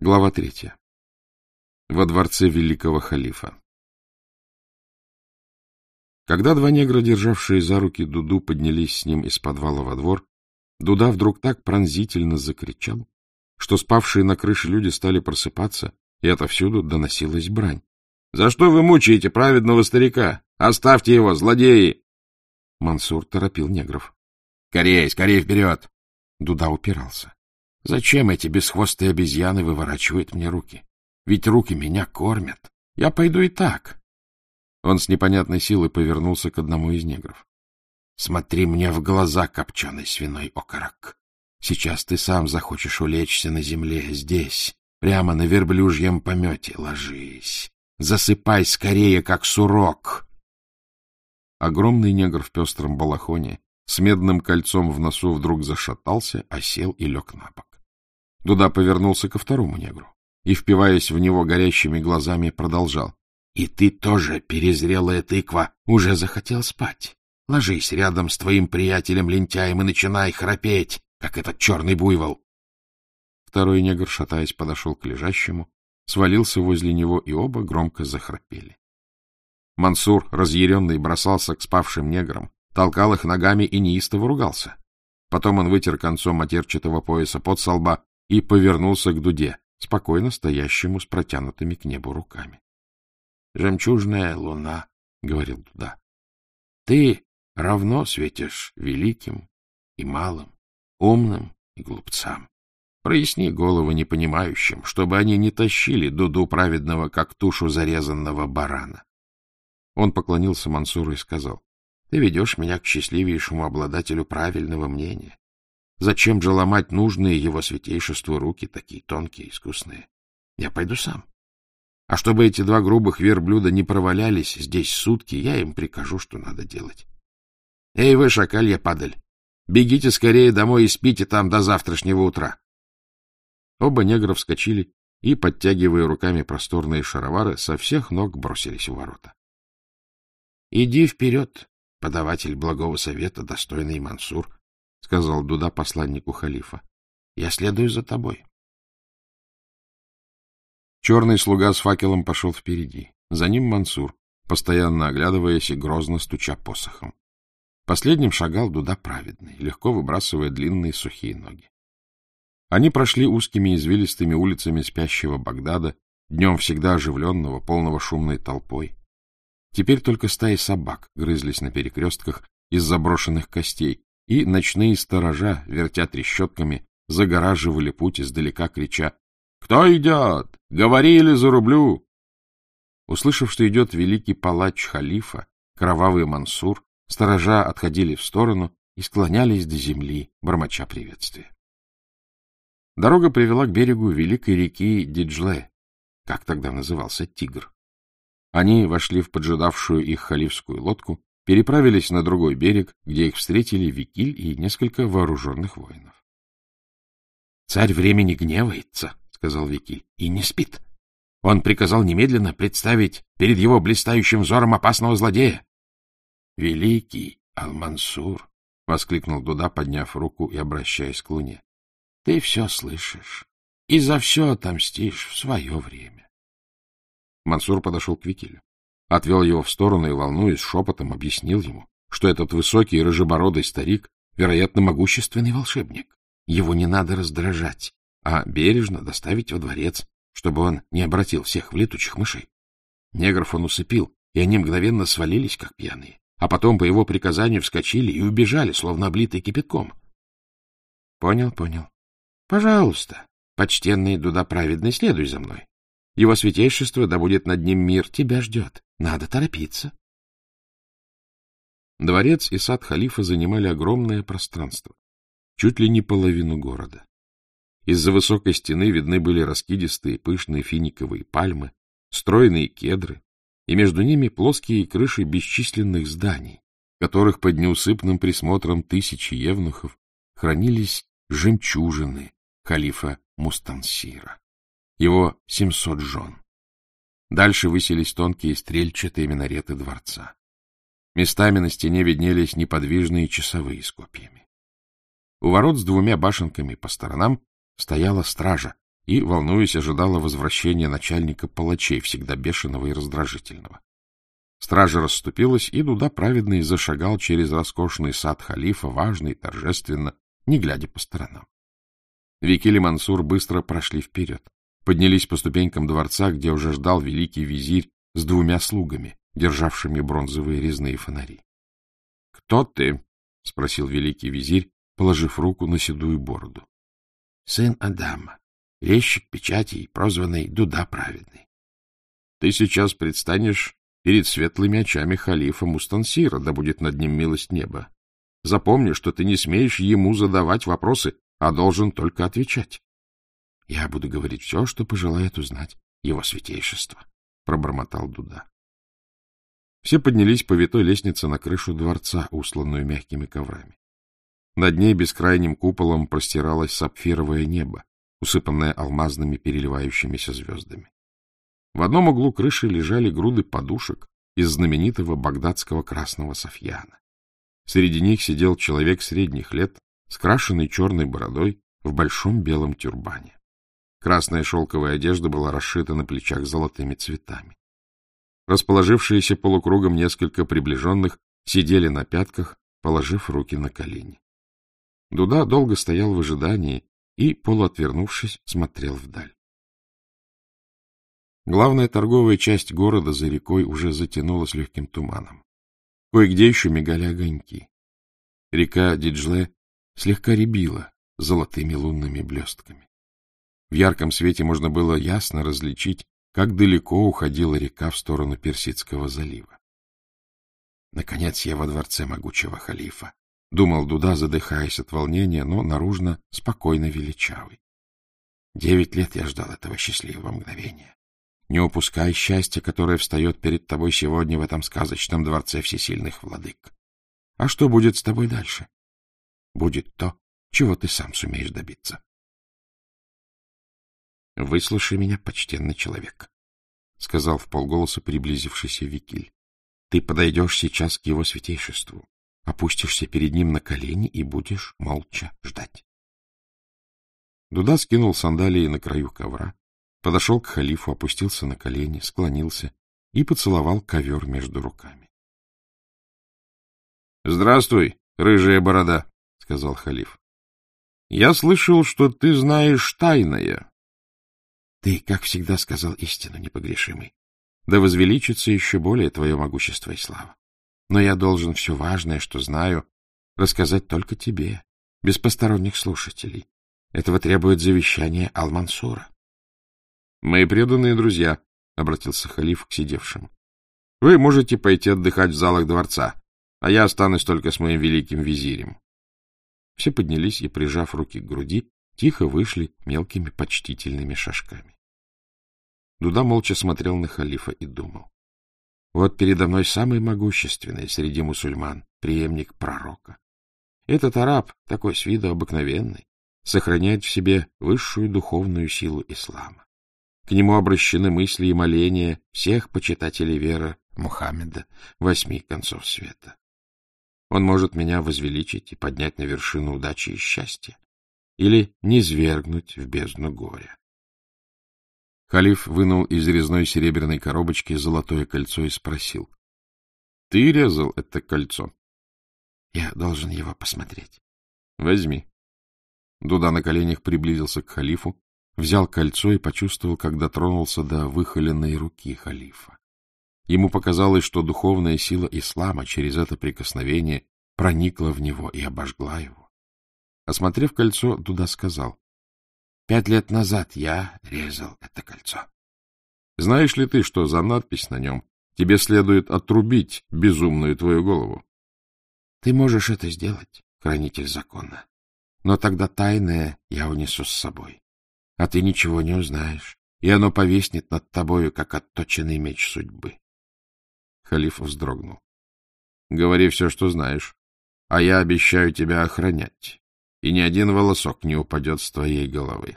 Глава третья. Во дворце великого халифа. Когда два негра, державшие за руки Дуду, поднялись с ним из подвала во двор, Дуда вдруг так пронзительно закричал, что спавшие на крыше люди стали просыпаться, и отовсюду доносилась брань. — За что вы мучаете праведного старика? Оставьте его, злодеи! Мансур торопил негров. — Скорей, скорей вперед! Дуда упирался. Зачем эти бесхвостые обезьяны выворачивают мне руки? Ведь руки меня кормят. Я пойду и так. Он с непонятной силой повернулся к одному из негров. — Смотри мне в глаза, копченый свиной окорок. Сейчас ты сам захочешь улечься на земле, здесь, прямо на верблюжьем помете. Ложись. Засыпай скорее, как сурок. Огромный негр в пестром балахоне с медным кольцом в носу вдруг зашатался, осел и лег на бок. Дуда повернулся ко второму негру и, впиваясь в него горящими глазами, продолжал. — И ты тоже, перезрелая тыква, уже захотел спать. Ложись рядом с твоим приятелем-лентяем и начинай храпеть, как этот черный буйвол. Второй негр, шатаясь, подошел к лежащему, свалился возле него, и оба громко захрапели. Мансур, разъяренный, бросался к спавшим неграм, толкал их ногами и неистово ругался. Потом он вытер концом матерчатого пояса под со лба и повернулся к Дуде, спокойно стоящему с протянутыми к небу руками. — Жемчужная луна, — говорил Дуда, — ты равно светишь великим и малым, умным и глупцам. Проясни голову непонимающим, чтобы они не тащили Дуду праведного, как тушу зарезанного барана. Он поклонился Мансуру и сказал, — Ты ведешь меня к счастливейшему обладателю правильного мнения. Зачем же ломать нужные его святейшеству руки, такие тонкие, искусные? Я пойду сам. А чтобы эти два грубых верблюда не провалялись здесь сутки, я им прикажу, что надо делать. Эй вы, шакалья падаль, бегите скорее домой и спите там до завтрашнего утра. Оба негра вскочили и, подтягивая руками просторные шаровары, со всех ног бросились в ворота. — Иди вперед, подаватель благого совета, достойный Мансур, — сказал Дуда посланнику халифа. — Я следую за тобой. Черный слуга с факелом пошел впереди. За ним Мансур, постоянно оглядываясь и грозно стуча посохом. Последним шагал Дуда праведный, легко выбрасывая длинные сухие ноги. Они прошли узкими извилистыми улицами спящего Багдада, днем всегда оживленного, полного шумной толпой. Теперь только стаи собак грызлись на перекрестках из заброшенных костей, и ночные сторожа, вертя трещотками, загораживали путь издалека, крича «Кто идет? Говорили, зарублю!» Услышав, что идет великий палач халифа, кровавый Мансур, сторожа отходили в сторону и склонялись до земли, бормоча приветствия. Дорога привела к берегу великой реки Диджле, как тогда назывался Тигр. Они вошли в поджидавшую их халифскую лодку переправились на другой берег, где их встретили Викиль и несколько вооруженных воинов. — Царь времени гневается, — сказал Викиль, — и не спит. Он приказал немедленно представить перед его блистающим взором опасного злодея. — Великий Алмансур! — воскликнул Дуда, подняв руку и обращаясь к луне. — Ты все слышишь и за все отомстишь в свое время. Мансур подошел к Викилю отвел его в сторону и, волнуясь, шепотом объяснил ему, что этот высокий рыжебородый старик, вероятно, могущественный волшебник. Его не надо раздражать, а бережно доставить во дворец, чтобы он не обратил всех в летучих мышей. Негров он усыпил, и они мгновенно свалились, как пьяные, а потом по его приказанию вскочили и убежали, словно облитые кипятком. — Понял, понял. — Пожалуйста, почтенный Дуда праведный, следуй за мной. Его святейшество, да будет над ним мир, тебя ждет. Надо торопиться. Дворец и сад халифа занимали огромное пространство, чуть ли не половину города. Из-за высокой стены видны были раскидистые пышные финиковые пальмы, стройные кедры, и между ними плоские крыши бесчисленных зданий, которых под неусыпным присмотром тысячи евнухов хранились жемчужины халифа Мустансира его семьсот жен. Дальше высились тонкие стрельчатые минареты дворца. Местами на стене виднелись неподвижные часовые с копьями. У ворот с двумя башенками по сторонам стояла стража, и, волнуясь, ожидала возвращения начальника палачей, всегда бешеного и раздражительного. Стража расступилась, и Дуда праведный зашагал через роскошный сад халифа, важный, торжественно, не глядя по сторонам. Викиль и Мансур быстро прошли вперед, поднялись по ступенькам дворца, где уже ждал великий визирь с двумя слугами, державшими бронзовые резные фонари. — Кто ты? — спросил великий визирь, положив руку на седую бороду. — Сын Адама, резчик печатей, прозванный Дуда Праведный. — Ты сейчас предстанешь перед светлыми очами халифа Мустансира, да будет над ним милость неба. Запомни, что ты не смеешь ему задавать вопросы, а должен только отвечать. — Я буду говорить все, что пожелает узнать его святейшество, — пробормотал Дуда. Все поднялись по витой лестнице на крышу дворца, усланную мягкими коврами. Над ней бескрайним куполом простиралось сапфировое небо, усыпанное алмазными переливающимися звездами. В одном углу крыши лежали груды подушек из знаменитого багдадского красного софьяна. Среди них сидел человек средних лет, скрашенный черной бородой, в большом белом тюрбане. Красная шелковая одежда была расшита на плечах золотыми цветами. Расположившиеся полукругом несколько приближенных сидели на пятках, положив руки на колени. Дуда долго стоял в ожидании и, полуотвернувшись, смотрел вдаль. Главная торговая часть города за рекой уже затянулась легким туманом. Кое-где еще мигали огоньки. Река Диджле слегка рябила золотыми лунными блестками. В ярком свете можно было ясно различить как далеко уходила река в сторону Персидского залива. Наконец я во дворце могучего халифа. Думал Дуда, задыхаясь от волнения, но наружно спокойно величавый. Девять лет я ждал этого счастливого мгновения. Не упускай счастья, которое встает перед тобой сегодня в этом сказочном дворце всесильных владык. А что будет с тобой дальше? Будет то, чего ты сам сумеешь добиться. — Выслушай меня, почтенный человек, — сказал в полголоса приблизившийся Викиль. — Ты подойдешь сейчас к его святейшеству, опустишься перед ним на колени и будешь молча ждать. Дуда скинул сандалии на краю ковра, подошел к халифу, опустился на колени, склонился и поцеловал ковер между руками. — Здравствуй, рыжая борода, — сказал халиф. — Я слышал, что ты знаешь тайное. Ты, как всегда, сказал истину, непогрешимый. Да возвеличится еще более твое могущество и слава. Но я должен все важное, что знаю, рассказать только тебе, без посторонних слушателей. Этого требует завещание Алмансура. — Мои преданные друзья, — обратился халиф к сидевшим, — вы можете пойти отдыхать в залах дворца, а я останусь только с моим великим визирем. Все поднялись и, прижав руки к груди, тихо вышли мелкими почтительными шажками. Дуда молча смотрел на халифа и думал. Вот передо мной самый могущественный среди мусульман, преемник пророка. Этот араб, такой с виду обыкновенный, сохраняет в себе высшую духовную силу ислама. К нему обращены мысли и моления всех почитателей веры Мухаммеда восьми концов света. Он может меня возвеличить и поднять на вершину удачи и счастья, или низвергнуть в бездну горя. Халиф вынул из резной серебряной коробочки золотое кольцо и спросил. — Ты резал это кольцо? — Я должен его посмотреть. — Возьми. Дуда на коленях приблизился к халифу, взял кольцо и почувствовал, как дотронулся до выхоленной руки халифа. Ему показалось, что духовная сила ислама через это прикосновение проникла в него и обожгла его. Осмотрев кольцо, Дуда сказал. — Пять лет назад я резал это кольцо. Знаешь ли ты, что за надпись на нем тебе следует отрубить безумную твою голову? — Ты можешь это сделать, хранитель закона. Но тогда тайное я унесу с собой. А ты ничего не узнаешь, и оно повиснет над тобою, как отточенный меч судьбы. Халиф вздрогнул. — Говори все, что знаешь, а я обещаю тебя охранять и ни один волосок не упадет с твоей головы.